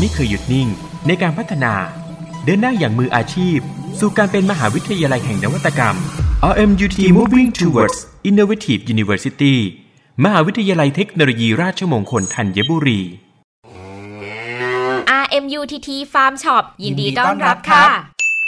ไม่เคยหยุดนิ่งในการพัฒนา เดินหน้าอย่างมืออาชีพ สู่การเป็นมหาวิทยาลัยแห่งนวัตกรรม RMUT Moving Towards Innovative University มหาวิทยาลัยเทคโนโลยีราชมงคลธัญบุรี RMUTT Farm Shop ยินดีต้อนรับค่ะ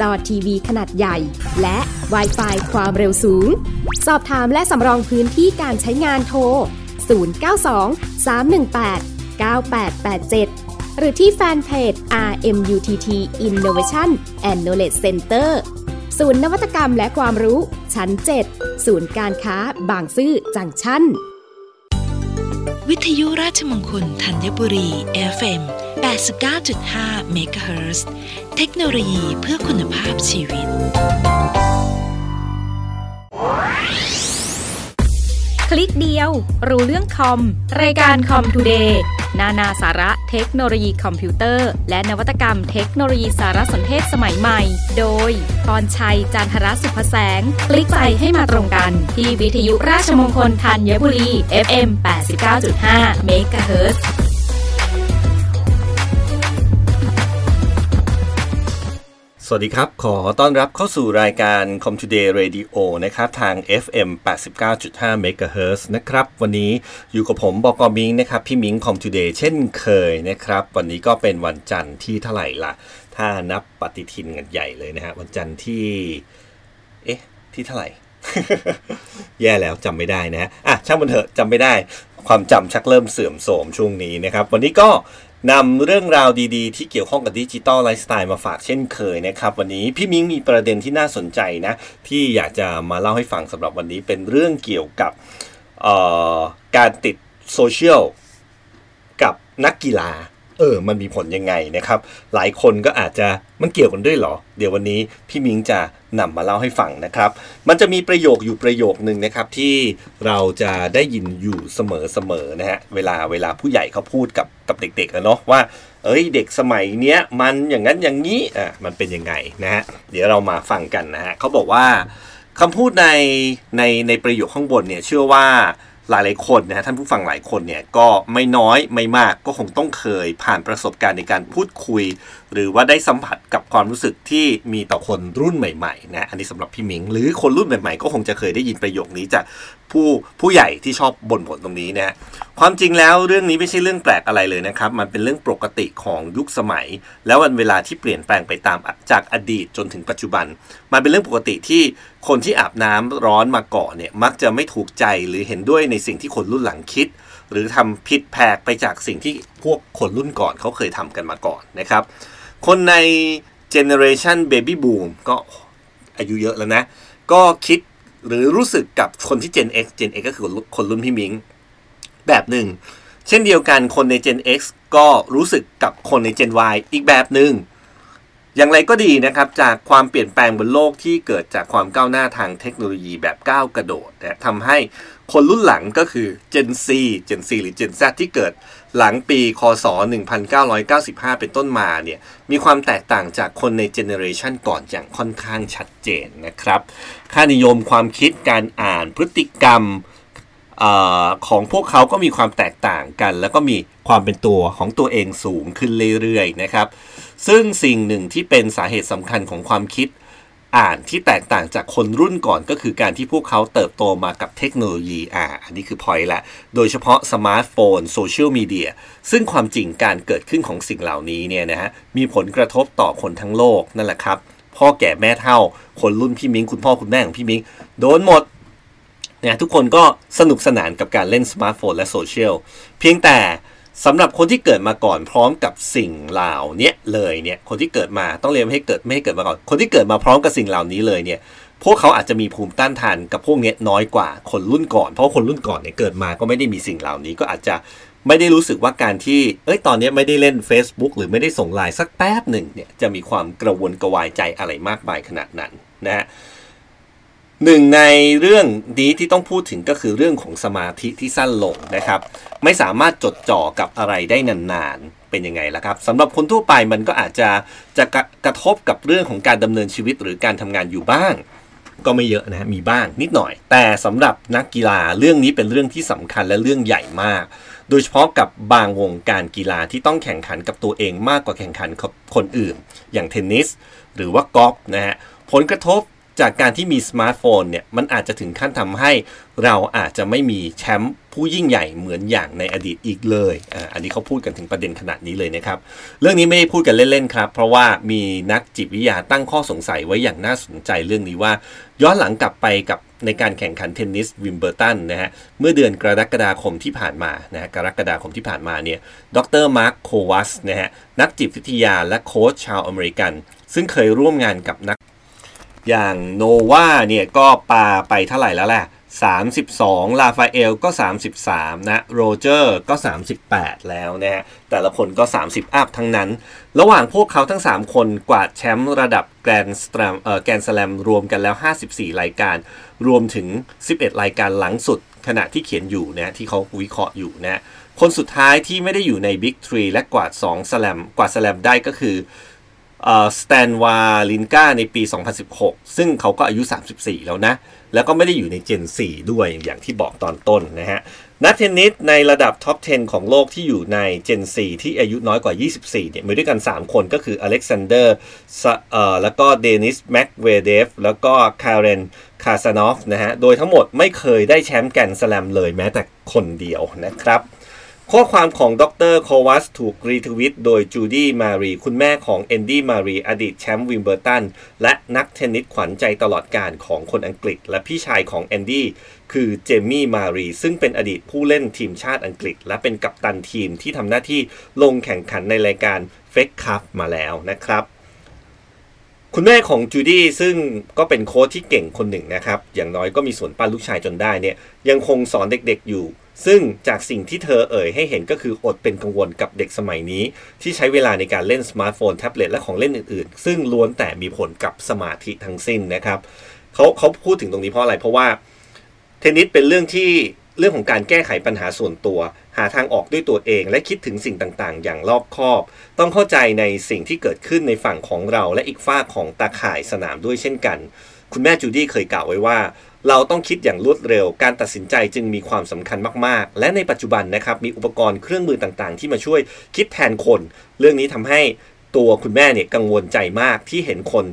จอทีวีขนาดใหญ่ และ w i ไฟความเร็วสูง สอบถามและสำรองพื้นที่การใช้งานโทร 092 318 9887 หรือที่แฟนเพจ RMUTT Innovation and Knowledge Center ศูนย์นวัตกรรมและความรู้ชั้น 7 ศูนย์การค้าบางซื่อ Junctionวิทยุราชมงคลธัญบุรี FM 89.5 MHz เฮิร์เทคโนโลยีเพื่อคุณภาพชีวิต คลิกเดียว รู้เรื่องคอม รายการคอม Today นานาสาระเทคโนโลยีคอมพิวเตอร์ และนวัตกรรมเทคโนโลยีสารสนเทศสมัยใหม่ โดยพรชัยจันทรสุภแสง คลิกไปให้มาตรงกัน ที่วิทยุราชมงคลธัญบุรี FM 89.5 MHz สวัสดีครับ ขอต้อนรับเข้าสู่รายการ Com Today Radio นะครับ ทาง FM 89.5 MHz นะครับ วันนี้อยู่กับผมบอกอมิงนะครับ พี่มิง Com Today เช่นเคยนะครับ วันนี้ก็เป็นวันจันทร์ที่เท่าไหร่ละถ้านับปฏิทินกันใหญ่เลยนะฮะ วันจันทร์ที่ เอ๊ะ ที่เท่าไหร่ แย่แล้วจำไม่ได้นะ อะ ช่างมันเถอะจำไม่ได้ ความจำชักเริ่มเสื่อมโทรมช่วงนี้นะครับ วันนี้ก็ นำเรื่องราวดีๆ ที่เกี่ยวข้องกับดิจิตอลไลฟ์สไตล์มาฝากเช่นเคยนะครับ วันนี้พี่มิ้งมีประเด็นที่น่าสนใจนะ ที่อยากจะมาเล่าให้ฟังสำหรับวันนี้เป็นเรื่องเกี่ยวกับการติดโซเชียลกับนักกีฬา เออ มันมีผลยังไงนะครับ หลายคนก็อาจจะมันเกี่ยวกันด้วยเหรอ เดี๋ยววันนี้พี่มิงจะนำมาเล่าให้ฟังนะครับ มันจะมีประโยคอยู่ประโยคนึงนะครับ ที่เราจะได้ยินอยู่เสมอๆนะฮะเวลาเวลาผู้ใหญ่เขาพูดกับกับเด็กๆนะเนาะว่า เอ้ยเด็กสมัยเนี้ยมันอย่างนั้นอย่างนี้อะมันเป็นยังไงนะฮะเดี๋ยวเรามาฟังกันนะฮะเขาบอกว่าคำพูดในในในประโยคข้างบนเนี่ยเชื่อว่า หลายๆคนนะท่านผู้ฟังหลายคนเนี่ยก็ไม่น้อยไม่มากก็คงต้องเคยผ่านประสบการณ์ในการพูดคุย หรือว่าได้สัมผัสกับความรู้สึกที่มีต่อคนรุ่นใหม่ๆนะอันนี้สำหรับพี่หมิง หรือคนรุ่นใหม่ๆ ก็คงจะเคยได้ยินประโยคนี้จาก ผู้ผู้ใหญ่ที่ชอบบ่นผลตรงนี้นะความจริงแล้วเรื่องนี้ไม่ใช่เรื่องแปลกอะไรเลยนะครับ มันเป็นเรื่องปกติของยุคสมัย แล้ววันเวลาที่เปลี่ยนแปลงไปตามจากอดีตจนถึงปัจจุบัน มันเป็นเรื่องปกติที่คนที่อาบน้ำร้อนมาก่อนเนี่ยมักจะไม่ถูกใจหรือเห็นด้วยในสิ่งที่คนรุ่นหลังคิด หรือทำผิดแผกไปจากสิ่งที่พวกคนรุ่นก่อนเขาเคยทำกันมาก่อนนะครับ คนใน Generation Baby Boom ก็อายุเยอะแล้วนะก็คิด หรือรู้สึกกับคนที่ Gen X Gen X ก็คือคนรุ่นพี่มิงแบบหนึ่ง เช่นเดียวกันคนใน Gen X ก็รู้สึกกับคนใน Gen Y อีกแบบหนึ่ง อย่างไรก็ดีนะครับ จากความเปลี่ยนแปลงบนโลกที่เกิดจากความก้าวหน้าทางเทคโนโลยีแบบก้าวกระโดดนะทำให้คนรุ่นหลังก็คือ Gen C Gen C หรือ Gen Z ที่เกิด หลังปีคศ 1995 เป็นต้นมาเนี่ยมีความแตกต่างจากคนในเจเนเรชันก่อนอย่างค่อนข้างชัดเจนนะครับ ค่านิยมความคิดการอ่านพฤติกรรมอของพวกเขาก็มีความแตกต่างกัน แล้วก็มีความเป็นตัวของตัวเองสูงขึ้นเรื่อยๆนะครับ ซึ่งสิ่งหนึ่งที่เป็นสาเหตุสำคัญของความคิด อ่านที่แตกต่างจากคนรุ่นก่อนก็คือการที่พวกเขาเติบโตมากับเทคโนโลยีอ่าอันนี้คือพอยละ โดยเฉพาะสมาร์ทโฟนโซเชียลมีเดียซึ่งความจริงการเกิดขึ้นของสิ่งเหล่านี้เนี่ยนะฮะมีผลกระทบต่อคนทั้งโลกนั่นแหละครับ พ่อแก่แม่เฒ่า คนรุ่นพี่มิงคุณพ่อคุณแม่ของพี่มิงโดนหมดเนี่ยทุกคนก็สนุกสนานกับการเล่นสมาร์ทโฟนและโซเชียลเพียงแต่ สำหรับคนที่เกิดมาก่อนพร้อมกับสิ่งเหล่านี้เลยเนี่ยคนที่เกิดมาต้องเรียนให้เกิดไม่ให้เกิดมาก่อน คนที่เกิดมาพร้อมกับสิ่งเหล่านี้เลยเนี่ยพวกเขาอาจจะมีภูมิต้านทานกับพวกนี้น้อยกว่าคนรุ่นก่อน เพราะคนรุ่นก่อนเนี่ยเกิดมาก็ไม่ได้มีสิ่งเหล่านี้ก็อาจจะไม่ได้รู้สึกว่าการที่เอ้ยตอนนี้ไม่ได้เล่น Facebook หรือไม่ได้ส่งไลน์สักแป๊บหนึ่งเนี่ยจะมีความกระวนกระวายใจอะไรมากมายขนาดนั้นนะฮะ หนึ่งในเรื่องนี้ที่ต้องพูดถึงก็คือเรื่องของสมาธิที่สั้นลงนะครับ ไม่สามารถจดจ่อกับอะไรได้นานๆ เป็นยังไงล่ะครับสำหรับคนทั่วไปมันก็อาจจะจะกระกระทบกับเรื่องของการดำเนินชีวิตหรือการทำงานอยู่บ้าง ก็ไม่เยอะนะมีบ้างนิดหน่อย แต่สำหรับนักกีฬาเรื่องนี้เป็นเรื่องที่สำคัญและเรื่องใหญ่มาก โดยเฉพาะกับบางวงการกีฬาที่ต้องแข่งขันกับตัวเองมากกว่าแข่งขันกับคนอื่น อย่างเทนนิส หรือว่ากอล์ฟนะฮะผลกระทบ จากการที่มีสมาร์ทโฟนเนี่ยมันอาจจะถึงขั้นทำให้เราอาจจะไม่มีแชมป์ผู้ยิ่งใหญ่เหมือนอย่างในอดีตอีกเลยอ่าอันนี้เขาพูดกันถึงประเด็นขนาดนี้เลยนะครับ เรื่องนี้ไม่ได้พูดกันเล่นๆครับ เพราะว่ามีนักจิตวิทยาตั้งข้อสงสัยไว้อย่างน่าสนใจเรื่องนี้ว่า ย้อนหลังกลับไปกับในการแข่งขันเทนนิสวิมเบิลดันนะฮะเมื่อเดือนกรกฎาคมที่ผ่านมานะฮะกรกฎาคมที่ผ่านมาเนี่ยดร.มาร์คโควัสนะฮะนักจิตวิทยาและโค้ชชาวอเมริกัน ซึ่งเคยร่วมงานกับนัก อย่างโนวัคเนี่ยก็ปาไปเท่าไหร่แล้วแหละ32 ราฟาเอลก็ 33 นะ โรเจอร์ก็ 38 แล้วนะฮะ แต่ละคนก็ 30 up ทั้งนั้น ระหว่างพวกเขาทั้ง 3 คนกวาดแชมป์ระดับแกรนสแตรมเอ่อแกรนด์สแลมรวมกันแล้ว 54 รายการ รวมถึง 11 รายการหลังสุดขณะที่เขียนอยู่นะที่เขาวิเคราะห์อยู่นะ คนสุดท้ายที่ไม่ได้อยู่ใน Big 3และกวาด2สแลมกวาดสแลมได้ก็คือ สแตนวาวรินกาในปี 2016 ซึ่งเขาก็อายุ 34 แล้วนะ แล้วก็ไม่ได้อยู่ในเจน 4 ด้วยอย่างที่บอกตอนต้นนะฮะ นักเทนนิสในระดับ top 10 ของโลกที่อยู่ในเจน 4 ที่อายุน้อยกว่า 24 เนี่ย มีด้วยกัน 3 คนก็คืออเล็กซานเดอร์แล้วก็เดนิส เมดเวเดฟ แล้วก็คาร์เรนคาซานอฟนะฮะ โดยทั้งหมดไม่เคยได้แชมป์แกรนด์สแลมเลยแม้แต่คนเดียวนะครับ ข้อความของดร.โควัสถูกรีทวีตโดยจูดี้มารีคุณแม่ของแอนดี้ เมอร์รี่อดีตแชมป์วิมเบิลดัน และนักเทนนิสขวัญใจตลอดกาลของคนอังกฤษ และพี่ชายของแอนดี้คือเจมี่มารีซึ่งเป็นอดีตผู้เล่นทีมชาติอังกฤษ และเป็นกัปตันทีมที่ทำหน้าที่ลงแข่งขันในรายการเฟดคัพมาแล้วนะครับ คุณแม่ของจูดี้ซึ่งก็เป็นโค้ชที่เก่งคนหนึ่งนะครับ อย่างน้อยก็มีส่วนปั้นลูกชายจนได้เนี่ยยังคงสอนเด็กๆอยู่ ซึ่งจากสิ่งที่เธอเอ่ยให้เห็นก็คืออดเป็นกังวลกับเด็กสมัยนี้ ที่ใช้เวลาในการเล่นสมาร์ทโฟน แท็บเล็ตและของเล่นอื่นๆ ซึ่งล้วนแต่มีผลกับสมาธิทั้งสิ้นนะครับเขาเขาพูดถึงตรงนี้เพราะอะไร เพราะว่าเทนนิสเป็นเรื่องที่เรื่องของการแก้ไขปัญหาส่วนตัว หาทางออกด้วยตัวเอง และคิดถึงสิ่งต่างๆ อย่างรอบคอบ ต้องเข้าใจในสิ่งที่เกิดขึ้นในฝั่งของเราและอีกฝ้าของตาข่ายสนามด้วยเช่นกัน คุณแม่จูดี้เคยกล่าวไว้ว่า เราต้องคิดอย่างรวดเร็ว การตัดสินใจจึงมีความสำคัญมาก ๆ และในปัจจุบันนะครับมีอุปกรณ์เครื่องมือต่างๆ ที่มาช่วยคิดแทนคน เรื่องนี้ทำให้ตัวคุณแม่เนี่ยกังวลใจมากที่เห็นคน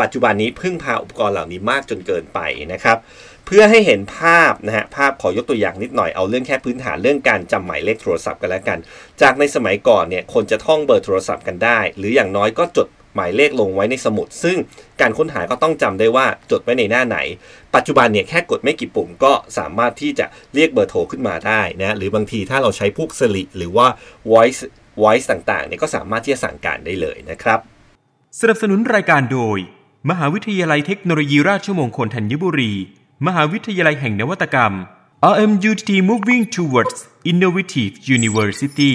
ปัจจุบันนี้พึ่งพาอุปกรณ์เหล่านี้มากจนเกินไปนะครับ เพื่อให้เห็นภาพนะฮะภาพขอยกตัวอย่างนิดหน่อยเอาเรื่องแค่พื้นฐานเรื่องการจำหมายเลขโทรศัพท์กันแล้วกัน จากในสมัยก่อนเนี่ยคนจะท่องเบอร์โทรศัพท์กันได้ หรืออย่างน้อยก็จด หมายเลขลงไว้ในสมุด ซึ่งการค้นหาก็ต้องจำได้ว่าจดไว้ในหน้าไหน ปัจจุบันเนี่ยแค่กดไม่กี่ปุ่มก็สามารถที่จะเรียกเบอร์โทรขึ้นมาได้นะหรือบางทีถ้าเราใช้พวกสลิหรือว่า voice voice ต่างๆเนี่ยก็สามารถที่จะสั่งการได้เลยนะครับ สนับสนุนรายการโดย มหาวิทยาลัยเทคโนโลยีราชมงคลธัญบุรี มหาวิทยาลัยแห่งนวัตกรรม RMUTT Moving Towards Innovative University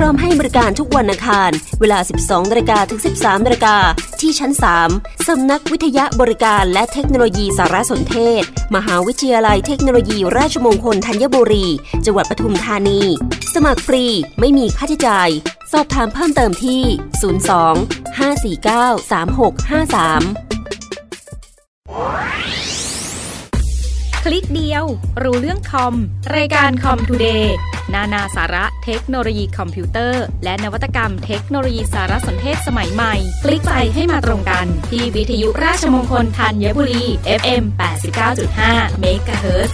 พร้อมให้บริการทุกวันอังคาร เวลา 12นาฬิกาถึง 13นาฬิกาที่ชั้น 3 สำนักวิทยาบริการและเทคโนโลยีสารสนเทศ มหาวิทยาลัยเทคโนโลยี ราชมงคลธัญบุรี จังหวัดปทุมธานี สมัครฟรีไม่มีค่าใช้จ่าย สอบถามเพิ่มเติมที่ 02 549 3653 คลิกเดียว รู้เรื่องคอม รายการคอมทูเดย์นานาสาระเทคโนโลยีคอมพิวเตอร์ และนวัตกรรมเทคโนโลยีสารสนเทศสมัยใหม่ คลิกไปให้มาตรงกัน ที่วิทยุราชมงคลธัญบุรี FM 89.5 MHz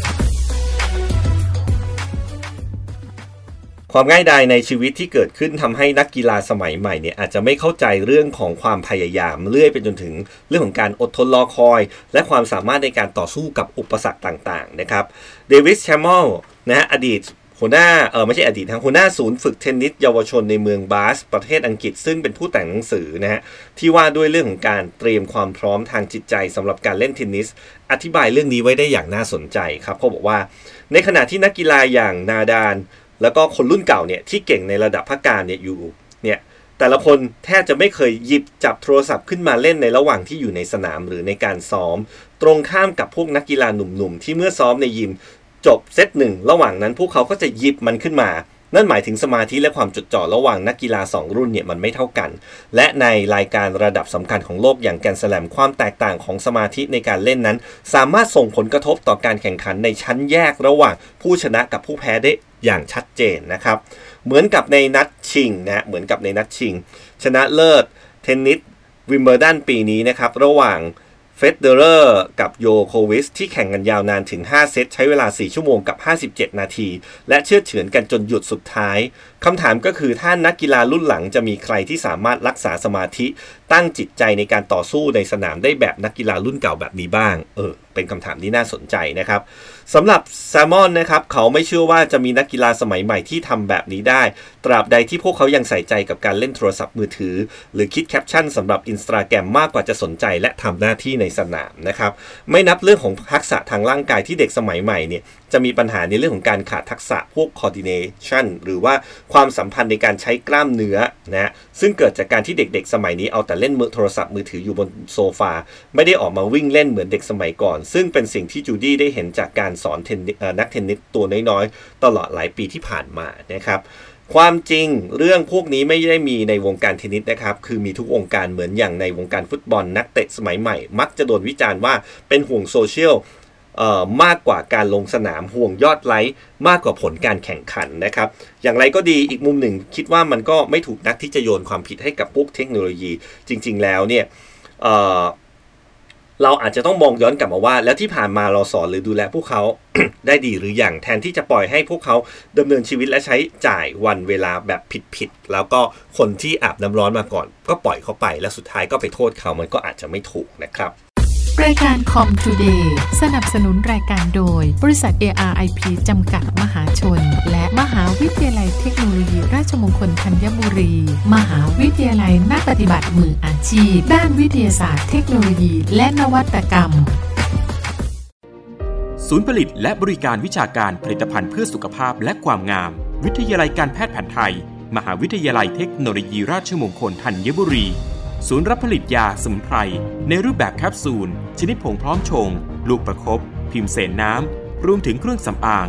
ความง่ายดายในชีวิตที่เกิดขึ้นทำให้นักกีฬาสมัยใหม่เนี่ยอาจจะไม่เข้าใจเรื่องของความพยายามเรื่อยไปจนถึงเรื่องของการอดทนรอคอย และความสามารถในการต่อสู้กับอุปสรรคต่างๆนะครับเดวิด แซมเมลนะฮะอดีตหัวหน้าเออไม่ใช่อดีตทางหัวหน้าศูนย์ฝึกเทนนิสเยาวชนในเมืองบาธ ประเทศอังกฤษ ซึ่งเป็นผู้แต่งหนังสือนะฮะที่ว่าด้วยเรื่องของการเตรียมความพร้อมทางจิตใจสำหรับการเล่นเทนนิส อธิบายเรื่องนี้ไว้ได้อย่างน่าสนใจครับเขาบอกว่า ในขณะที่นักกีฬาอย่างนาดาน แล้วก็คนรุ่นเก่าเนี่ยที่เก่งในระดับพักการเนี่ยอยู่เนี่ยแต่ละคนแทบจะไม่เคยหยิบจับโทรศัพท์ขึ้นมาเล่นในระหว่างที่อยู่ในสนามหรือในการซ้อม ตรงข้ามกับพวกนักกีฬาหนุ่มๆ ที่เมื่อซ้อมในยิม จบเซตหนึ่งระหว่างนั้นพวกเขาก็จะหยิบมันขึ้นมา นั่นหมายถึงสมาธิและความจดจ่อระหว่างนักกีฬา 2 รุ่นเนี่ยมันไม่เท่ากัน และในรายการระดับสำคัญของโลกอย่างแกรนด์สแลมความแตกต่างของสมาธิในการเล่นนั้น สามารถส่งผลกระทบต่อการแข่งขันในชั้นแยกระหว่างผู้ชนะกับผู้แพ้ได้อย่างชัดเจนนะครับ เหมือนกับในนัดชิงนะเหมือนกับในนัดชิง ชนะเลิศเทนนิสวิมเบิลดันปีนี้นะครับระหว่าง เฟเดอเรอร์กับยอโควิชที่แข่งกันยาวนานถึง 5 เซตใช้เวลา 4 ชั่วโมงกับ 57 นาที และเชือดเฉือนกันจนหยดสุดท้ายคำถามก็คือถ้านักกีฬารุ่นหลังจะมีใครที่สามารถรักษาสมาธิ ตั้งจิตใจในการต่อสู้ในสนามได้แบบนักกีฬารุ่นเก่าแบบนี้บ้าง เออ เป็นคำถามที่น่าสนใจนะครับสำหรับแซมเมลนะครับ เขาไม่เชื่อว่าจะมีนักกีฬาสมัยใหม่ที่ทำแบบนี้ได้ ตราบใดที่พวกเขายังใส่ใจกับการเล่นโทรศัพท์มือถือ หรือคิดแคปชั่นสำหรับอินสตาแกรมมากกว่าจะสนใจและทำหน้าที่ในสนามนะครับ ไม่นับเรื่องของทักษะทางร่างกายที่เด็กสมัยใหม่เนี่ยจะมีปัญหาในเรื่องของการขาดทักษะพวก coordination หรือว่าความสัมพันธ์ในการใช้กล้ามเนื้อนะซึ่งเกิดจากการที่เด็กๆ สมัยนี้เอาแต่เล่นมือโทรศัพท์มือถืออยู่บนโซฟา ไม่ได้ออกมาวิ่งเล่นเหมือนเด็กสมัยก่อน ซึ่งเป็นสิ่งที่จูดี้ได้เห็นจากการสอนนักเทนนิสตัวน้อยๆ ตลอดหลายปีที่ผ่านมานะครับ ความจริงเรื่องพวกนี้ไม่ได้มีในวงการเทนนิสนะครับ คือมีทุกวงการเหมือนอย่างในวงการฟุตบอลนักเตะสมัยใหม่ มักจะโดนวิจารณ์ว่าเป็นห่วงโซเชียลมากกว่าการลงสนามห่วงยอดไลค์มากกว่าผลการแข่งขันนะครับ อย่างไรก็ดีอีกมุมหนึ่งคิดว่ามันก็ไม่ถูกนักที่จะโยนความผิดให้กับพวกเทคโนโลยีจริง ๆ แล้วเนี่ย เราอาจจะต้องมองย้อนกลับมาว่า แล้วที่ผ่านมาเราสอนหรือดูแลพวกเขา ได้ดีหรืออย่างแทนที่จะปล่อยให้พวกเขาดำเนินชีวิตและใช้จ่ายวันเวลาแบบผิดๆแล้วก็คนที่อาบน้ำร้อนมาก่อน ก็ปล่อยเขาไปแล้วสุดท้ายก็ไปโทษเขามันก็อาจจะไม่ถูกนะครับรายการคอมทูเดย์สนับสนุนรายการโดย บริษัท ARIP จำกัด หาชน และมหาวิทยาลัยเทคโนโลยีราชมงคลธัญบุรี มหาวิทยาลัยนักปฏิบัติมืออาชีพ ด้านวิทยาศาสตร์เทคโนโลยี และนวัตกรรม ศูนย์ผลิตและบริการวิชาการผลิตภัณฑ์เพื่อสุขภาพและความงาม วิทยาลัยการแพทย์แผนไทย มหาวิทยาลัยเทคโนโลยีราชมงคลธัญบุรี ศูนย์รับผลิตยาสมุนไพรในรูปแบบแคปซูล ชนิดผงพร้อมชง ลูกประคบพิมพ์เสนน้ำรวมถึงเครื่องสำอาง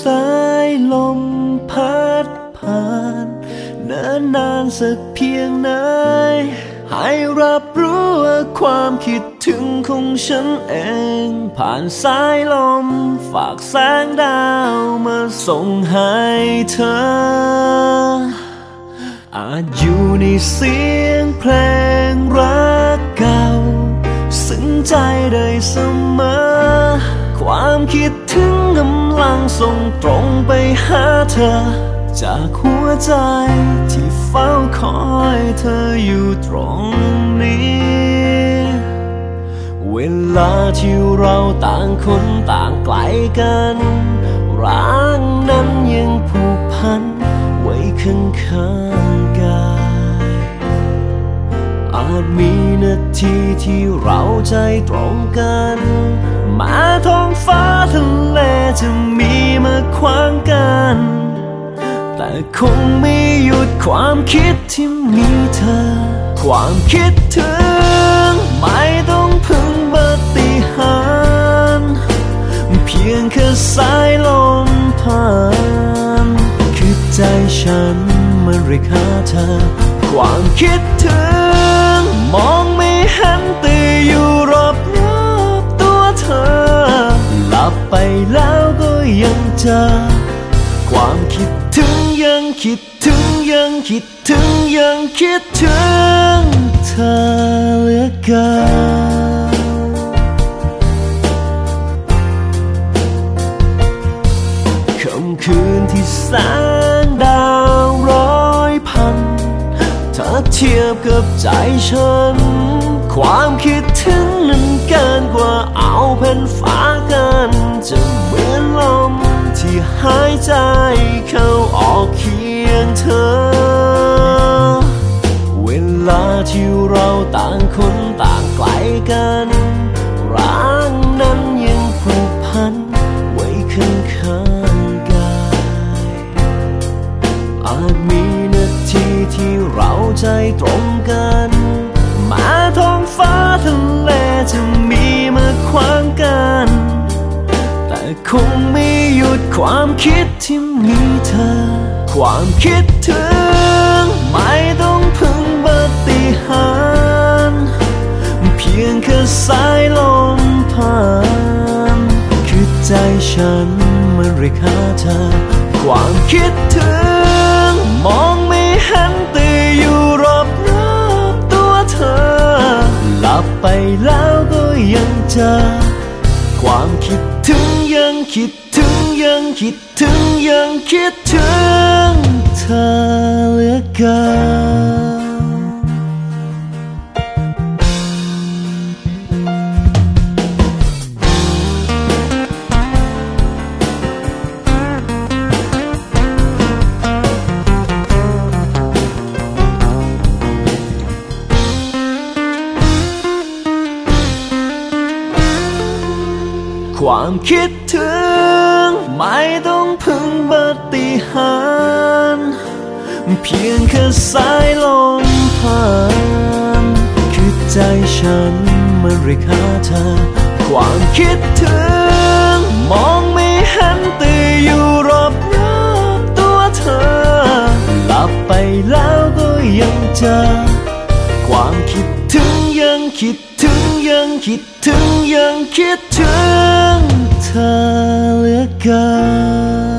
สายลมพัดผ่านนานนานสักเพียงไหนให้รับรู้ว่าความคิดถึงของฉันเอง ผ่านสายลม ฝากแสงดาวมาส่งให้เธอ อาจอยู่ในเสียงเพลงรักเก่า ซึ้งใจได้เสมอ ความคิดถึงกำ ลังส่งตรงไปหาเธอ จากหัวใจที่เฝ้าคอยเธออยู่ตรงนี้ เวลาที่เราต่างคนต่างไกลกันรักนั้นยังผูกพัน ไว้ข้างข้างกายอาจมีนาทีที่เราใจตรงกัน มาท้องฟ้าทะเลจะมีมาขวางกัน แต่คงไม่หยุดความคิดที่มีเธอ ความคิดถึงไม่ต้องพึ่งปฏิหารเพียงแค่สายลมผ่าน คือใจฉันมันเรียกหาเธอ ความคิดถึงมองไม่เห็นแต่อยู่ ลับไปแล้วก็ยังเจอ ความคิดถึงยังคิดถึงยังคิดถึงยังคิดถึงเธอเหลือเกินคำคืนที่แสงดาวร้อยพัน ถ้าเทียบกับใจฉัน ความคิดถึงนั้นเกินกว่าเอาแผ่นฟ้า กัน จะเหมือนลมที่หายใจเข้าออกเคียงเธอ เวลาที่เราต่างคนต่างไกลกันรักนั้นยังผูกพันไว้ข้างข้างกายอาจมีนาทีที่เราใจตรงกันมาท้องฟ้าทะเลจะมีมาขวางกัน คงไม่หยุดความคิดที่มีเธอ ความคิดถึงไม่ต้องพึ่งปฏิหารเพียงแค่สายลมผ่าน คือใจฉันมันเรียกหาเธอ ความคิดถึงมองไม่เห็นแต่อยู่รอบรอบๆตัวเธอ หลับไปแล้วก็ยังเจอความคิดถึง คิดถึงยังคิดถึงยังคิดถึงเธอเหลือเกินความคิดถึ สายลมผ่านคือใจฉันมันเรียกหาเธอ ความคิดถึง มองไม่เห็นแต่อยู่รอบรอบๆตัวเธอ หลับไปแล้วก็ยังเจอ ความคิดถึงยังคิดถึงยังคิดถึงยังคิดถึงเธอเหลือเกิน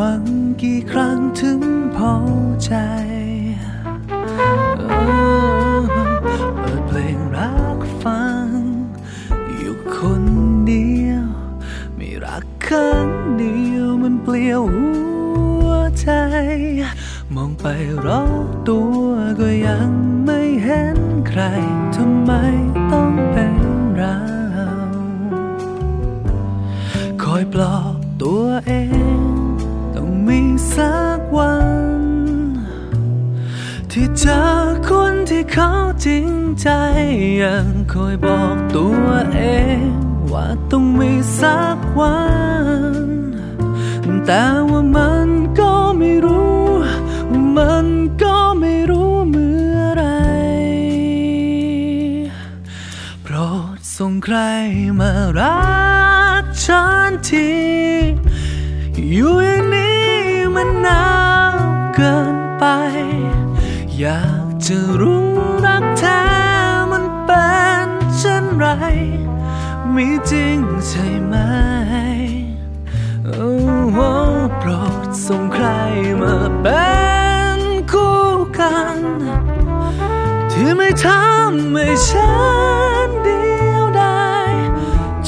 หวังกี่ครั้งถึงพอใจเปิดเพลงรักฟัง อยู่คนเดียวไม่รักครั้งเดียวมันเปลี่ยวหัวใจ มองไปรอบตัวก็ยังไม่เห็นใครทำไมต้องเป็นเรา คอยปลอบ เขาจริงใจยังคอยบอกตัวเอง ว่าต้องมีสักวัน แต่ว่ามันก็ไม่รู้ มันก็ไม่รู้เมื่อไร โปรดส่งใครมารักฉันทีอยู่อย่างนี้มันหนาวเกินไป อยา จะรู้รักแท้มันเป็นเช่นไร มีจริงใช่ไหมโอ้โหโปรดส่งใครมาเป็นคู่กัน ที่ไม่ทำให้ฉันเดียวดาย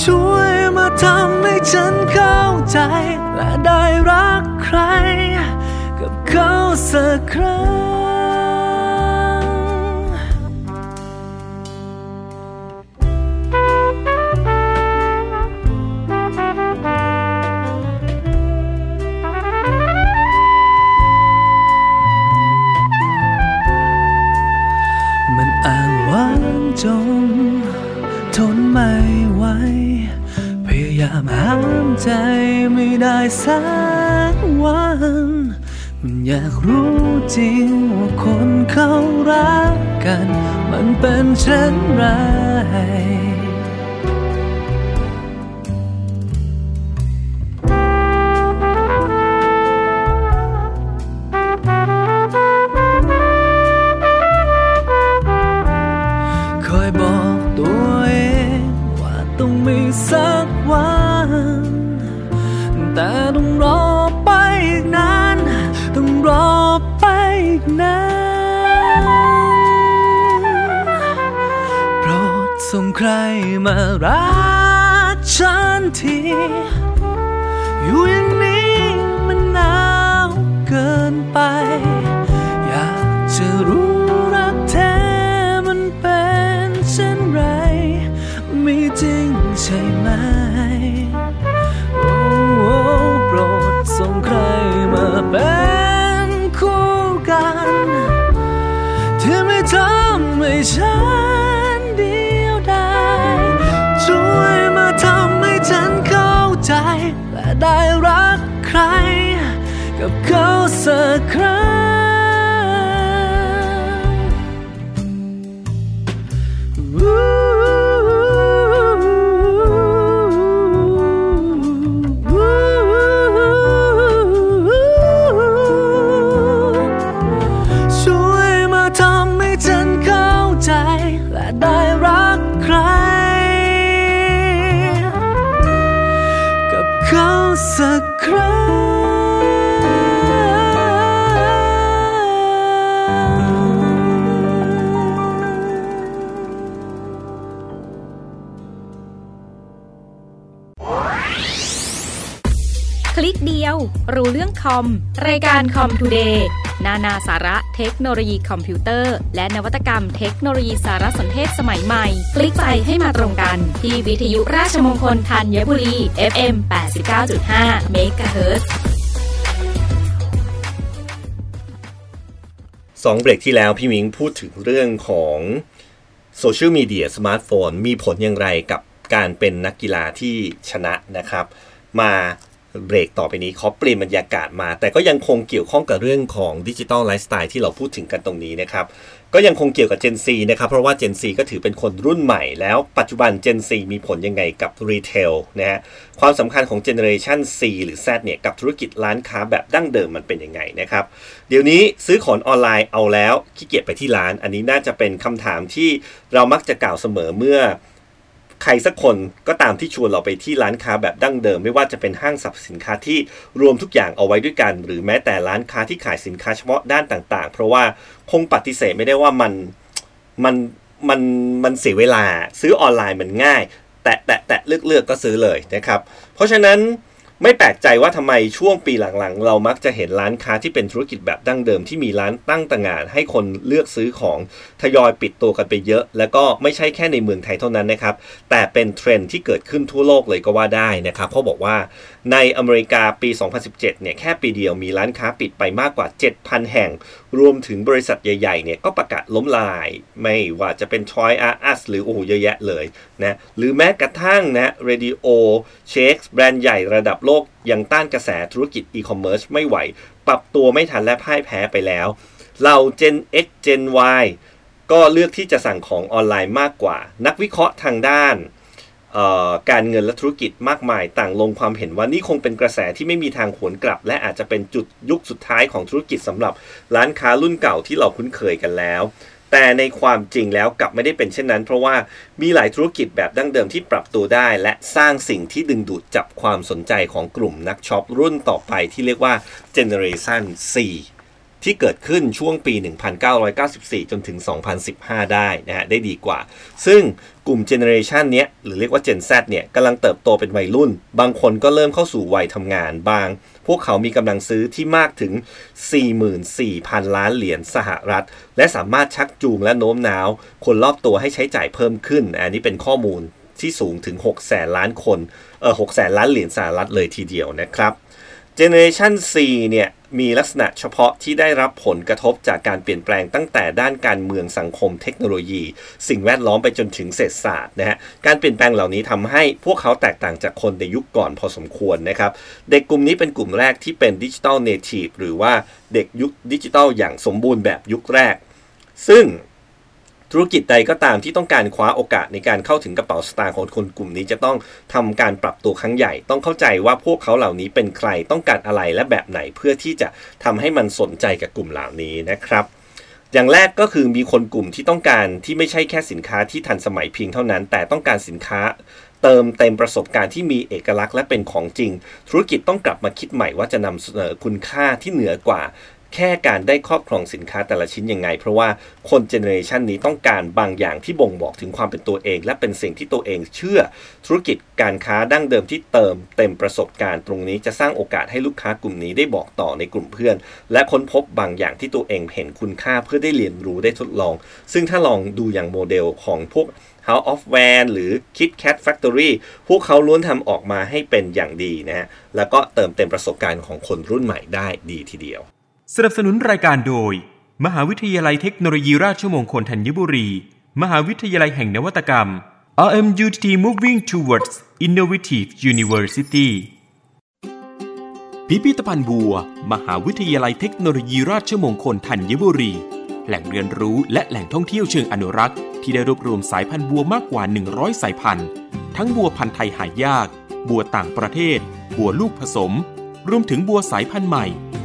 ช่วยมาทำให้ฉันเข้าใจ และได้รักใคร กับเขาสักครั้ง นไม่ไหว พยายามห้ามใจไม่ได้สักวัน มันอยากรู้จริงว่าคนเขารักกัน มันเป็นเช่นไร ครมารักฉันทีอยู่อย่างนี้มันหนาวเกินไป อยากจะรู้รักแท้มันเป็นเช่นไรมีจริงใช่ไหมโอ้โอ้โปรดส่งใครมาเป็นคู่กันที่ไม่ทำให้ฉัน ได้รักใคร กับเขาสักครั้ง คอม รายการ Com Today นานาสาระเทคโนโลยีคอมพิวเตอร์ และนวัตกรรมเทคโนโลยีสารสนเทศสมัยใหม่ คลิกไปให้มาตรงกัน ที่วิทยุราชมงคลธัญบุรี FM 89.5 MHz สองเบรกที่แล้วพี่มิงพูดถึงเรื่องของโซเชียลมีเดียสมาร์ทโฟนมีผลอย่างไรกับการเป็นนักกีฬาที่ชนะนะครับ มา เบรกต่อไปนี้ขอเปลี่ยนบรรยากาศมา แต่ก็ยังคงเกี่ยวข้องกับเรื่องของ digital lifestyle ที่เราพูดถึงกันตรงนี้นะครับ ก็ยังคงเกี่ยวกับ Gen Z นะครับ เพราะว่า Gen Z ก็ถือเป็นคนรุ่นใหม่แล้วปัจจุบัน Gen Z มีผลยังไงกับ retail นะฮะความสำคัญของ Generation C หรือ Z เนี่ยกับธุรกิจร้านค้าแบบดั้งเดิมมันเป็นยังไงนะครับ เดี๋ยวนี้ซื้อของออนไลน์เอาแล้วขี้เกียจไปที่ร้าน อันนี้น่าจะเป็นคำถามที่เรามักจะกล่าวเสมอเมื่อ ใครสักคนก็ตามที่ชวนเราไปที่ร้านค้าแบบดั้งเดิม ไม่ว่าจะเป็นห้างสรรพสินค้าที่รวมทุกอย่างเอาไว้ด้วยกัน หรือแม้แต่ร้านค้าที่ขายสินค้าเฉพาะด้านต่าง ๆ เพราะว่าคงปฏิเสธไม่ได้ว่ามันมันมันมันเสียเวลาซื้อออนไลน์มันง่าย แตะแตะแตะเลือกเลือกก็ซื้อเลยนะครับ เพราะฉะนั้น ไม่แปลกใจว่าทำไมช่วงปีหลังๆ เรามักจะเห็นร้านค้าที่เป็นธุรกิจแบบดั้งเดิมที่มีร้านตั้งต่างานให้คนเลือกซื้อของทยอยปิดตัวกันไปเยอะ แล้วก็ไม่ใช่แค่ในเมืองไทยเท่านั้นนะครับ แต่เป็นเทรนด์ที่เกิดขึ้นทั่วโลกเลยก็ว่าได้นะครับเขาบอกว่าในอเมริกาปี 2017 เนี่ยแค่ปีเดียวมีร้านค้าปิดไปมากกว่า 7,000 แห่ง รวมถึงบริษัทใหญ่ๆ เนี่ยก็ประกาศล้มละลาย ไม่ว่าจะเป็น Toys R Us หรือโอ้เยอะแยะเลยนะหรือแม้กระทั่งนะ RadioShack แบรนด์ใหญ่ระดับโลกยังต้านกระแสธุรกิจอีคอมเมิร์ซไม่ไหว ปรับตัวไม่ทันและพ่ายแพ้ไปแล้วเรา Gen X Gen Y ก็เลือกที่จะสั่งของออนไลน์มากกว่า นักวิเคราะห์ทางด้าน การเงินและธุรกิจมากมายต่างลงความเห็นว่านี่คงเป็นกระแสที่ไม่มีทางหวนกลับ และอาจจะเป็นจุดยุคสุดท้ายของธุรกิจสำหรับร้านค้ารุ่นเก่าที่เราคุ้นเคยกันแล้ว แต่ในความจริงแล้วกลับไม่ได้เป็นเช่นนั้น เพราะว่ามีหลายธุรกิจแบบดั้งเดิมที่ปรับตัวได้ และสร้างสิ่งที่ดึงดูดจับความสนใจของกลุ่มนักช็อปรุ่นต่อไปที่เรียกว่า Generation Z ที่เกิดขึ้นช่วงปี 1994 จนถึง 2015 ได้นะฮะได้ดีกว่า ซึ่งกลุ่ม generation เนี้ยหรือเรียกว่า Gen Z เนี่ยกำลังเติบโตเป็นวัยรุ่น บางคนก็เริ่มเข้าสู่วัยทำงานบาง พวกเขามีกำลังซื้อที่มากถึง 44,000 ล้านเหรียญสหรัฐ และสามารถชักจูงและโน้มน้าว คนรอบตัวให้ใช้จ่ายเพิ่มขึ้น อันนี้เป็นข้อมูลที่สูงถึง6แสนล้านคนเออ6แสนล้านเหรียญสหรัฐเลยทีเดียวนะครับ Generation C เนี่ยมีลักษณะเฉพาะที่ได้รับผลกระทบจากการเปลี่ยนแปลงตั้งแต่ด้านการเมืองสังคมเทคโนโลยี สิ่งแวดล้อมไปจนถึงเศรษฐศาสตร์นะฮะการเปลี่ยนแปลงเหล่านี้ทำให้พวกเขาแตกต่างจากคนในยุคก่อนพอสมควรนะครับเด็กกลุ่มนี้เป็นกลุ่มแรกที่เป็นดิจิทัลเนทีฟหรือว่าเด็กยุคดิจิทัลอย่างสมบูรณ์แบบยุคแรก ซึ่ง ธุรกิจใดก็ตามที่ต้องการคว้าโอกาสในการเข้าถึงกระเป๋าสตางค์ของคนกลุ่มนี้จะต้องทำการปรับตัวครั้งใหญ่ ต้องเข้าใจว่าพวกเขาเหล่านี้เป็นใครต้องการอะไรและแบบไหนเพื่อที่จะทำให้มันสนใจกับกลุ่มเหล่านี้นะครับอย่างแรกก็คือมีคนกลุ่มที่ต้องการที่ไม่ใช่แค่สินค้าที่ทันสมัยเพียงเท่านั้น แต่ต้องการสินค้าเติมเต็มประสบการณ์ที่มีเอกลักษณ์และเป็นของจริง ธุรกิจต้องกลับมาคิดใหม่ว่าจะนำเสนอคุณค่าที่เหนือกว่า แค่การได้ครอบครองสินค้าแต่ละชิ้นยังไง เพราะว่าคน generation นี้ต้องการบางอย่างที่บ่งบอกถึงความเป็นตัวเอง และเป็นสิ่งที่ตัวเองเชื่อ ธุรกิจการค้าดั้งเดิมที่เติมเต็มประสบการณ์ตรงนี้จะสร้างโอกาสให้ลูกค้ากลุ่มนี้ได้บอกต่อในกลุ่มเพื่อน และค้นพบบางอย่างที่ตัวเองเห็นคุณค่าเพื่อได้เรียนรู้ได้ทดลอง ซึ่งถ้าลองดูอย่างโมเดลของพวก House of Van หรือ KitKat Factory พวกเขาล้วนทำออกมาให้เป็นอย่างดีนะฮะแล้วก็เติมเต็มประสบการณ์ของคนรุ่นใหม่ได้ดีทีเดียว สนับสนุนรายการโดย มหาวิทยาลัยเทคโนโลยีราชมงคลธัญบุรี มหาวิทยาลัยแห่งนวัตกรรม RMUTT Moving Towards Innovative University พิพิธภัณฑ์บัว มหาวิทยาลัยเทคโนโลยีราชมงคลธัญบุรี แหล่งเรียนรู้และแหล่งท่องเที่ยวเชิงอนุรักษ์ ที่ได้รวบรวมสายพันธุ์บัวมากกว่า 100 สายพันธุ์ ทั้งบัวพันธุ์ไทยหายาก บัวต่างประเทศ บัวลูกผสม รวมถึงบัวสายพันธุ์ใหม่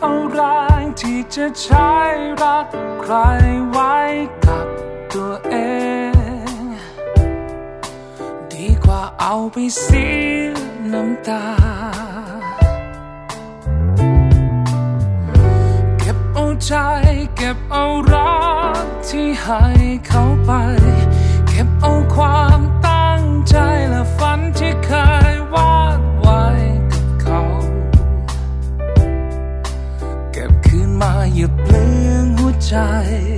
เอาแรงที่จะใช้รักใครไว้กับตัวเอง ดีกว่าเอาไปเสียน้ำตา เก็บเอาใจ เก็บเอารักที่ให้เขาไป เก็บเอาความตั้งใจและฝันที่เคย child.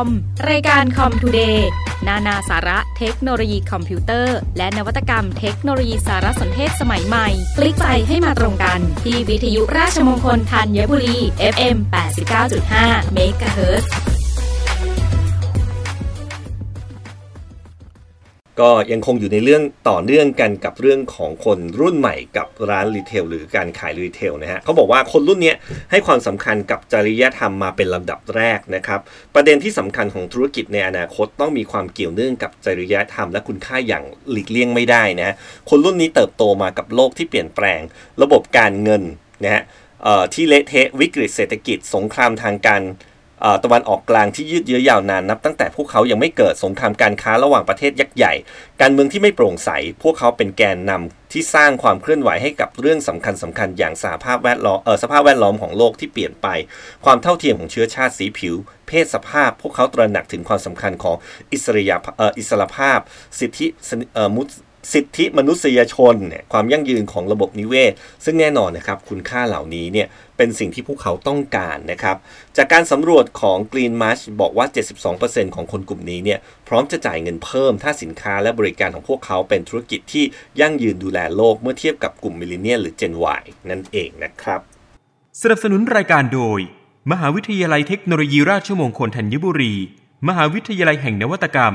อม รายการ Com Today นานาสาระเทคโนโลยีคอมพิวเตอร์ และนวัตกรรมเทคโนโลยีสารสนเทศสมัยใหม่ คลิกไปให้มาตรงกัน ที่วิทยุราชมงคลธัญบุรี FM 89.5 MHz ก็ยังคงอยู่ในเรื่องต่อเนื่องกันกับเรื่องของคนรุ่นใหม่กับร้าน retail หรือการขาย retail นะฮะเขาบอกว่าคนรุ่นนี้ให้ความสำคัญกับจริยธรรมมาเป็นลำดับแรกนะครับ ประเด็นที่สำคัญของธุรกิจในอนาคตต้องมีความเกี่ยวเนื่องกับจริยธรรมและคุณค่าอย่างหลีกเลี่ยงไม่ได้นะคนรุ่นนี้เติบโตมากับโลกที่เปลี่ยนแปลง ระบบการเงินนะฮะที่เละเทะวิกฤตเศรษฐกิจ สงครามทางการ ตะวันออกกลางที่ยืดเยื้อยาวนานนับ ตั้งแต่พวกเขายังไม่เกิดสงครามการค้าระหว่างประเทศยักษ์ใหญ่ การเมืองที่ไม่โปร่งใส พวกเขาเป็นแกนนำที่สร้างความเคลื่อนไหวให้กับเรื่องสำคัญสำคัญอย่างสภาพแวดล้อมเออสภาพแวดล้อมของโลกที่เปลี่ยนไป ความเท่าเทียมของเชื้อชาติสีผิว เพศสภาพ พวกเขาตระหนักถึงความสำคัญของอิสริยาอ,อ,อิสรภาพ สิทธิเอ่อมุ สิทธิมนุษยชนเนี่ยความยั่งยืนของระบบนิเวศ ซึ่งแน่นอนนะครับคุณค่าเหล่านี้เนี่ยเป็นสิ่งที่พวกเขาต้องการนะครับ จากการสำรวจของ GreenMatch บอกว่า 72%ของคนกลุ่มนี้เนี่ยพร้อมจะจ่ายเงินเพิ่ม ถ้าสินค้าและบริการของพวกเขาเป็นธุรกิจที่ยั่งยืนดูแลโลกเมื่อเทียบกับกลุ่ม millennial หรือ Gen Y นั่นเองนะครับ สนับสนุนรายการโดย มหาวิทยาลัยเทคโนโลยีราชมงคลธัญบุรี มหาวิทยาลัยแห่งนวัตกรรม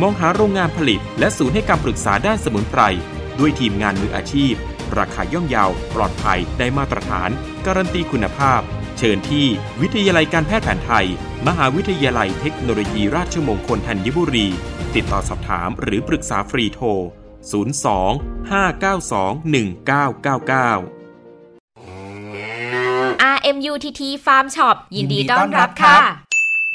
มองหาโรงงานผลิต และศูนย์ให้คำปรึกษาด้านสมุนไพร ด้วยทีมงานมืออาชีพ ราคาย่อมเยาว ปลอดภัยได้มาตรฐาน การันตีคุณภาพ เชิญที่ วิทยาลัยการแพทย์แผนไทย มหาวิทยาลัยเทคโนโลยีราชมงคลธัญบุรี ติดต่อสอบถามหรือปรึกษาฟรีโทร 02 592 1999 RMUTT Farm Shop ยินดีต้อนรับค่ะ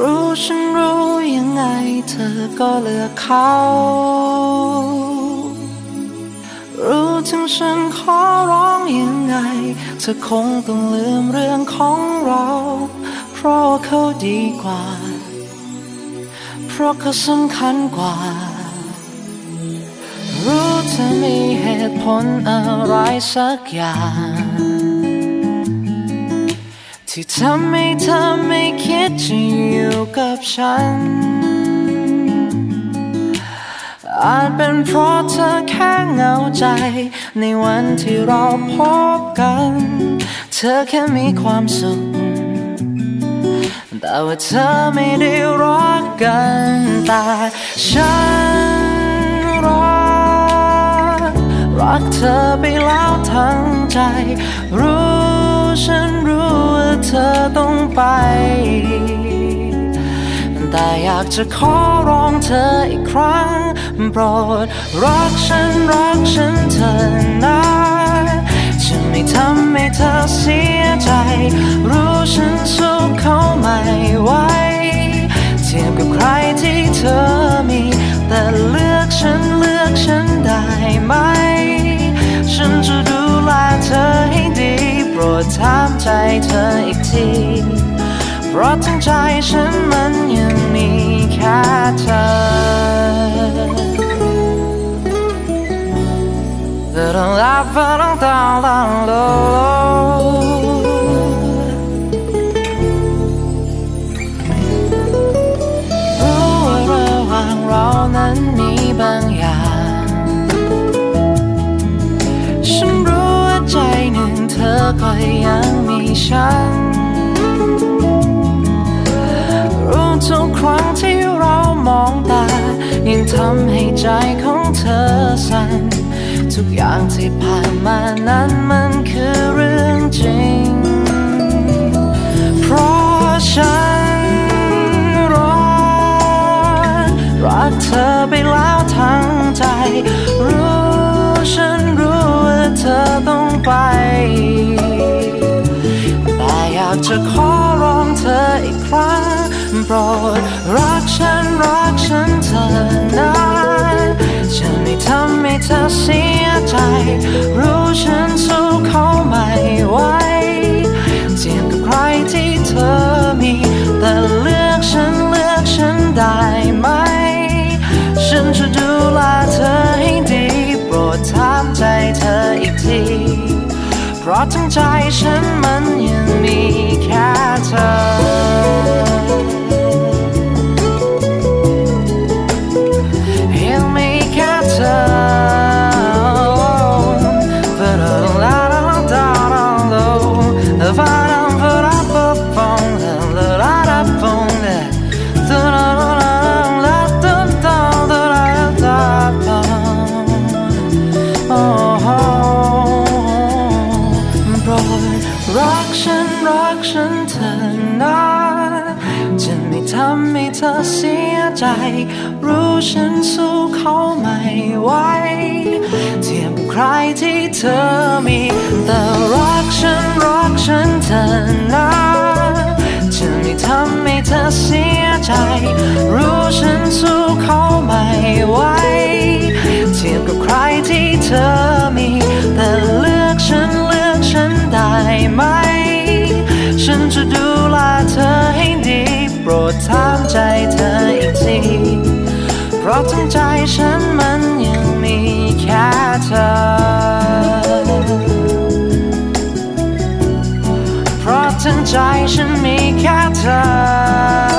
รู้ฉันรู้ยังไงเธอก็เลือกเขา รู้ถึงฉันขอร้องยังไง เธอคงต้องลืมเรื่องของเรา เพราะเขาดีกว่า เพราะเขาสำคัญกว่า รู้เธอมีเหตุผลอะไรสักอย่าง ที่ทำให้เธอไม่คิดจะอยู่กับฉัน อาจเป็นเพราะเธอแค่เหงาใจ ในวันที่เราพบกัน เธอแค่มีความสุข แต่ว่าเธอไม่ได้รักกัน แต่ฉันรัก รักเธอไปแล้วทั้งใจ รู้ฉันรู้ เธอต้องไป แต่อยากจะขอร้องเธออีกครั้งโปรดรักฉันรักฉันเธอนะจะไม่ทำให้เธอเสียใจ รู้ฉันสู้เขาไม่ไหวเทียบกับใครที่เธอมี แต่เลือกฉันเลือกฉันได้ไหม ฉันจะดูแลเธอให้ดี ปรดถามใจเธออีกที เพราะทั้งใจฉันมันยังมีแค่เธอ Little love, long, long, long, long, long. เรานั้นมีบาง ก็ยังมีฉัน รู้ทุกครั้งที่เรามองตา ยังทำให้ใจของเธอสั่น ทุกอย่างที่ผ่านมานั้นมันคือเรื่องจริง เพราะฉันรักรักเธอไปแล้วทั้งใจ รู้ฉันรู้ เธอต้องไป แต่อยากจะขอร้องเธออีกครั้งโปรดรักฉันรักฉันเธอนะฉันไม่ทำให้เธอเสียใจ รู้ฉันสู้เขาไม่ไหวเทียบกับใครที่เธอมี แต่เลือกฉันเลือกฉันได้ไหม ฉันจะดูแล ที เพราะทั้งใจฉันมันยังมีแค่เธอ ฉันสู้เขาไม่ไหวเทียบกับใครที่เธอมี แต่รักฉันรักฉันเธอนะจะไม่ทำให้เธอเสียใจ รู้ฉันสู้เขาไม่ไหวเทียบกับใครที่เธอมี แต่เลือกฉันเลือกฉันได้ไหม ฉันจะดูแลเธอให้ดี โปรดถามใจเธออีกที เพราะทั้งใจฉันมันยังมีแค่เธอ เพราะทั้งใจฉันมีแค่เธอ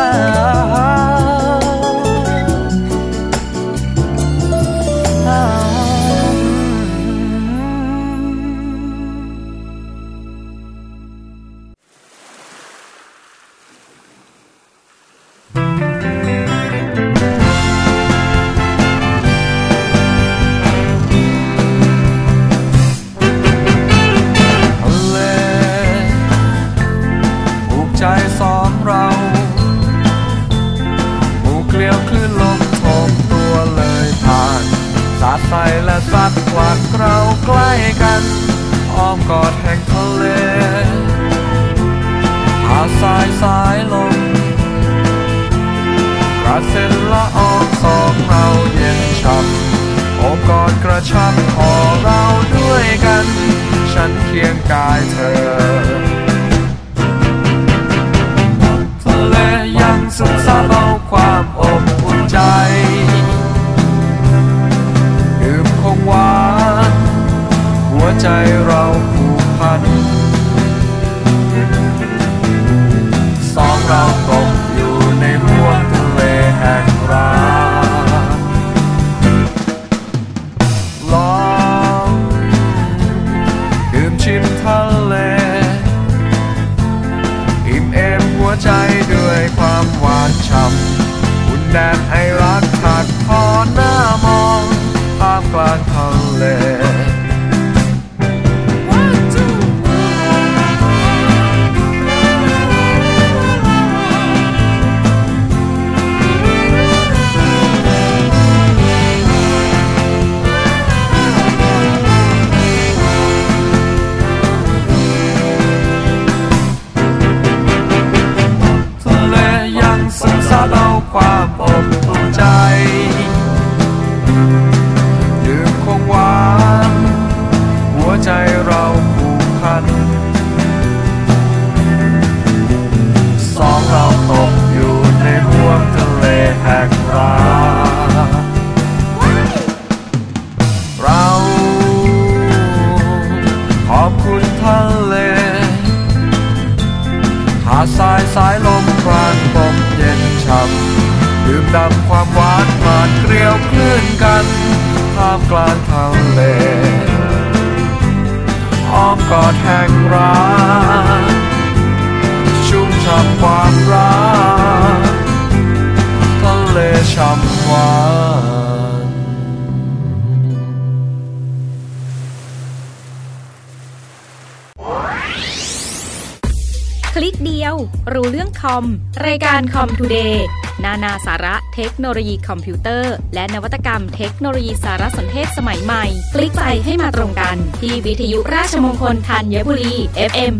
โนโลยีคอมพิวเตอร์ และนวัตกรรมเทคโนโลยีสารสนเทศสมัยใหม่ คลิกไปให้มาตรงกัน ที่วิทยุราชมงคลธัญบุรี FM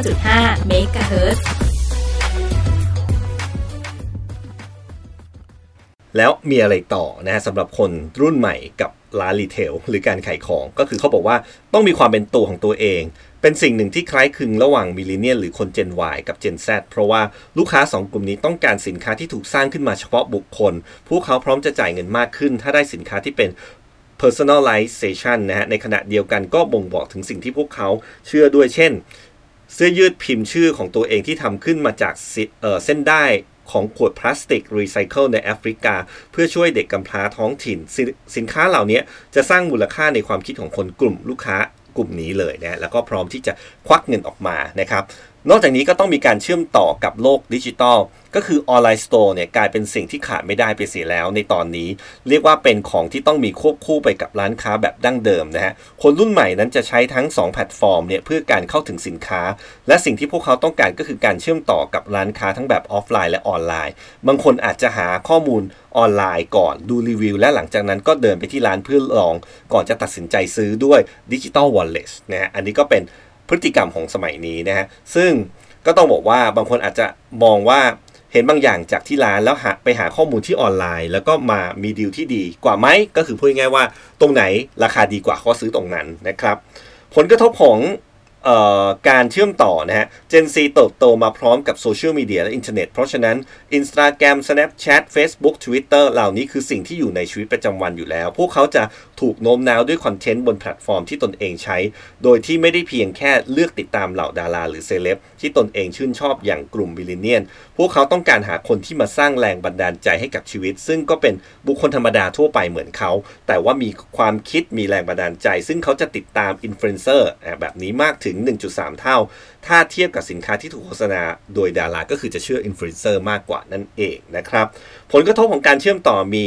89.5 MHz แล้วมีอะไรต่อนะฮะสำหรับคนรุ่นใหม่กับ ร้าน retail หรือการขายของ ก็คือเขาบอกว่าต้องมีความเป็นตัวของตัวเอง เป็นสิ่งหนึ่งที่คล้ายคลึงระหว่าง millennial หรือคน Gen Y กับ Gen Z เพราะว่าลูกค้า 2 กลุ่มนี้ต้องการสินค้าที่ถูกสร้างขึ้นมาเฉพาะบุคคล พวกเขาพร้อมจะจ่ายเงินมากขึ้น ถ้าได้สินค้าที่เป็น personalization นะฮะในขณะเดียวกันก็บ่งบอกถึงสิ่งที่พวกเขาเชื่อด้วยเช่น เสื้อยืดพิมพ์ชื่อของตัวเองที่ทำขึ้นมาจากเเส้นได้ ของขวดพลาสติกรีไซเคิลในแอฟริกา เพื่อช่วยเด็กกำพร้าท้องถิ่นสสินค้าเหล่านี้จะสร้างมูลค่าในความคิดของคนกลุ่มลูกค้ากลุ่มนี้เลยนะแล้วก็พร้อมที่จะควักเงินออกมานะครับ นอกจากนี้ก็ต้องมีการเชื่อมต่อกับโลกดิจิทัล ก็คือ online store เนี่ยกลายเป็นสิ่งที่ขาดไม่ได้ไปเสียแล้วในตอนนี้ เรียกว่าเป็นของที่ต้องมีควบคู่ไปกับร้านค้าแบบดั้งเดิมนะฮะ คนรุ่นใหม่นั้นจะใช้ทั้ง 2 แพลตฟอร์มเนี่ยเพื่อการเข้าถึงสินค้า และสิ่งที่พวกเขาต้องการก็คือการเชื่อมต่อกับร้านค้าทั้งแบบออฟไลน์และออนไลน์ บางคนอาจจะหาข้อมูลออนไลน์ก่อนดูรีวิว และหลังจากนั้นก็เดินไปที่ร้านเพื่อลอง ก่อนจะตัดสินใจซื้อด้วยดิจิ t a ลวอลเล็ตนะฮะอันนี้ก็เป็น พฤติกรรมของสมัยนี้นะฮะซึ่งก็ต้องบอกว่าบางคนอาจจะมองว่าเห็นบางอย่างจากที่ร้านแล้วหาไปหาข้อมูลที่ออนไลน์ แล้วก็มามีดีลที่ดีกว่าไหมก็คือพูดง่ายๆว่าตรงไหนราคาดีกว่าก็ซื้อตรงนั้นนะครับ ผลกระทบของออการเชื่อมต่อนะฮะ Gen Z เติบโตมาพร้อมกับโซเชียลมีเดียและอินเทอร์เน็ต เพราะฉะนั้น Instagram Snapchat Facebook Twitter เหล่านี้คือสิ่งที่อยู่ในชีวิตประจำวันอยู่แล้ว พวกเขาจะ ถูกโน้มน้าวด้วย content บนแพลตฟอร์มที่ตนเองใช้ โดยที่ไม่ได้เพียงแค่เลือกติดตามเหล่าดาราหรือเซเลบที่ตนเองชื่นชอบอย่างกลุ่ม millennial พวกเขาต้องการหาคนที่มาสร้างแรงบันดาลใจให้กับชีวิต ซึ่งก็เป็นบุคคลธรรมดาทั่วไปเหมือนเขา แต่ว่ามีความคิดมีแรงบันดาลใจ ซึ่งเขาจะติดตามอินฟลูเอนเซอร์แบบนี้มากถึง 1.3 เท่า ถ้าเทียบกับสินค้าที่ถูกโฆษณาโดยดาราก็คือจะเชื่ออินฟลูเอนเซอร์มากกว่านั่นเองนะครับ ผลกระทบของการเชื่อมต่อมี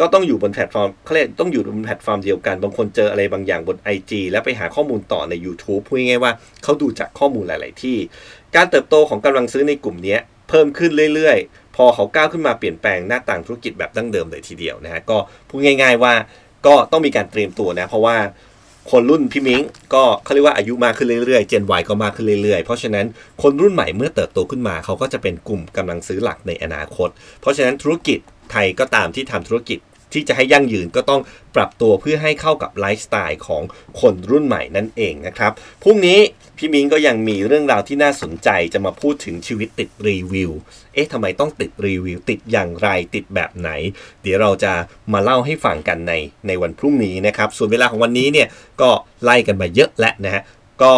ก็ต้องอยู่บนแพลตฟอร์มเขาเรียกต้องอยู่บนแพลตฟอร์มเดียวกัน บางคนเจออะไรบางอย่างบน IG แล้วไปหาข้อมูลต่อใน YouTube พูดง่ายๆว่าเขาดูจากข้อมูลหลาย ๆ ที่ การเติบโตของกำลังซื้อในกลุ่มนี้เพิ่มขึ้นเรื่อยๆ พอเขาก้าวขึ้นมาเปลี่ยนแปลงหน้าต่างธุรกิจแบบดั้งเดิมเลยทีเดียวนะฮะก็พูดง่าย ๆว่าก็ต้องมีการเตรียมตัวนะ เพราะว่าคนรุ่นพี่มิงก็เขาเรียกว่าอายุมากขึ้นเรื่อยๆ Gen Y ก็มากขึ้นเรื่อยๆ เพราะฉะนั้นคนรุ่นใหม่เมื่อเติบโตขึ้นมาเขาก็จะเป็นกลุ่มกำลังซื้อหลักในอนาคต เพราะฉะนั้นธุรกิจไทยก็ตามที่ทำธุรกิจ ที่จะให้ยั่งยืนก็ต้องปรับตัวเพื่อให้เข้ากับไลฟ์สไตล์ของคนรุ่นใหม่นั่นเองนะครับพรุ่งนี้พี่มิงก็ยังมีเรื่องราวที่น่าสนใจจะมาพูดถึงชีวิตติดรีวิว เอ๊ะทำไมต้องติดรีวิว ติดอย่างไรติดแบบไหน เดี๋ยวเราจะมาเล่าให้ฟังกันในในวันพรุ่งนี้นะครับ ส่วนเวลาของวันนี้เนี่ยก็ไล่กันมาเยอะแล้วนะฮะก็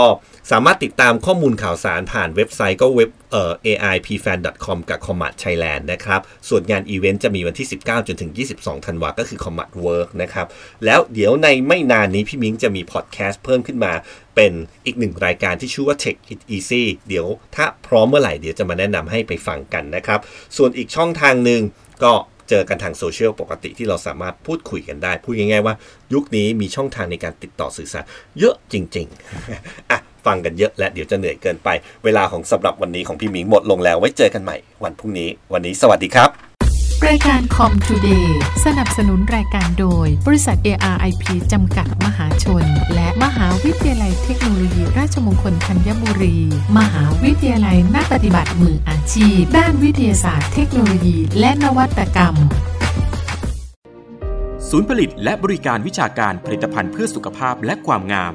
สามารถติดตามข้อมูลข่าวสารผ่านเว็บไซต์ก็เว็บเอ่อ aipfan.com กับ Commat Thailand นะครับ ส่วนงานอีเวนต์จะมีวันที่ 19 จนถึง 22 ธันวาก็คือ Commat Work นะครับ แล้วเดี๋ยวในไม่นานนี้พี่มิ้งจะมีพอดแคสต์เพิ่มขึ้นมา เป็นอีกหนึ่งรายการที่ชื่อว่า Tech It Easy เดี๋ยวถ้าพร้อมเมื่อไหร่เดี๋ยวจะมาแนะนำให้ไปฟังกันนะครับ ส่วนอีกช่องทางหนึ่งก็เจอกันทางโซเชียลปกติที่เราสามารถพูดคุยกันได้ พูดง่ายๆว่า ยุคนี้มีช่องทางในการติดต่อสื่อสารเยอะจริง ๆ อะ ฟังกันเยอะและเดี๋ยวจะเหนื่อยเกินไป เวลาของสำหรับวันนี้ของพี่หมิงหมดลงแล้วไว้เจอกันใหม่วันพรุ่งนี้ วันนี้สวัสดีครับ รายการคอมทูเดย์สนับสนุนรายการโดย บริษัท ARIP จำกัดมหาชน และมหาวิทยาลัยเทคโนโลยี ราชมงคลธัญบุรี มหาวิทยาลัยนักปฏิบัติมืออาชีพ ด้านวิทยาศาสตร์เทคโนโลยี และนวัตกรรมศูนย์ผลิตและบริการวิชาการผลิตภัณฑ์เพื่อสุขภาพและความงาม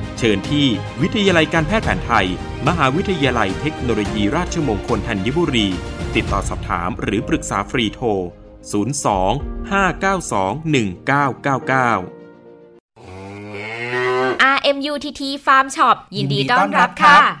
เชิญที่วิทยาลัยการแพทย์แผนไทย มหาวิทยาลัยเทคโนโลยีราชมงคลธัญบุรี ติดต่อสอบถามหรือปรึกษาฟรีโทร 02 592 1999 RMUTT Farm Shop ยินดีต้อนรับค่ะ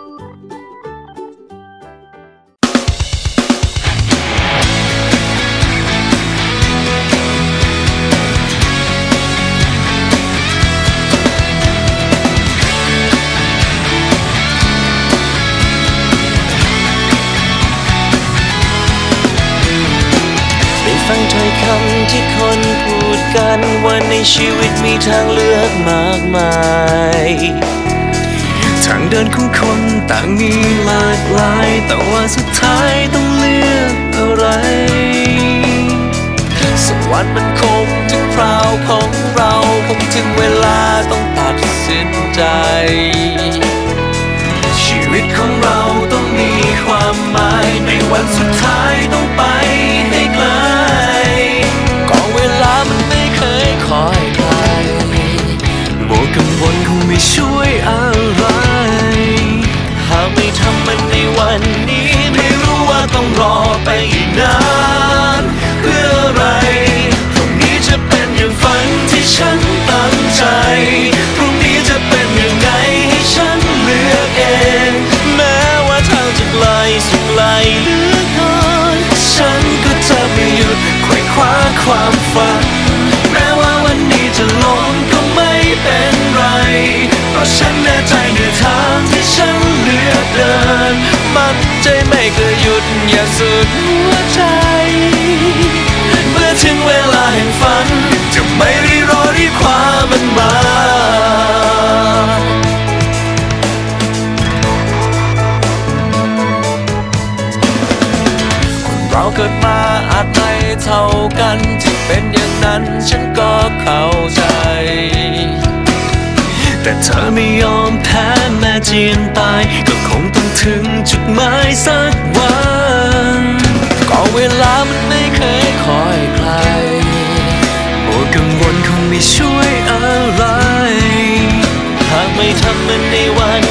คำที่คนพูดกันว่าในชีวิตมีทางเลือกมากมาย ทางเดินของคนต่างมีหลากหลาย แต่ว่าสุดท้ายต้องเลือกอะไรสักวันมันคงถึงคราวของเราคงถึงเวลาต้องตัดสินใจ ชีวิตของเราต้องมีความหมายในวันสุดท้ายต้องไปให้ไกล ช่วยอะไร หากไม่ทำมันในวันนี้ ไม่รู้ว่าต้องรอไปอีกนานเพื่ออะไรพรุ่งนี้จะเป็นอย่างฝันที่ฉันตั้งใจพรุ่งนี้จะเป็นอยังไงให้ฉันเลือกเอง แม้ว่าทางจะไกลสุดไกล ราะฉันแน่ใจในทางที่ฉันเลือกเดิน มันใจไม่เคยหยุดอย่าสุดหัวใจ เมื่อถึงเวลาแห่งฝัน จะไม่รีรอรีคว้ามันมาคนเราเกิดมาอาจไม่เท่ากันที่เป็นอย่างนั้นฉันก็เข้าใจ แต่เธอไม่ยอมแพ้แม้จะยันตาย ก็คงต้องถึงจุดหมายสักวันก็เวลามันไม่เคยคอยใครโอ้กังวลคงไม่ช่วยอะไร หากไม่ทำมันในวัน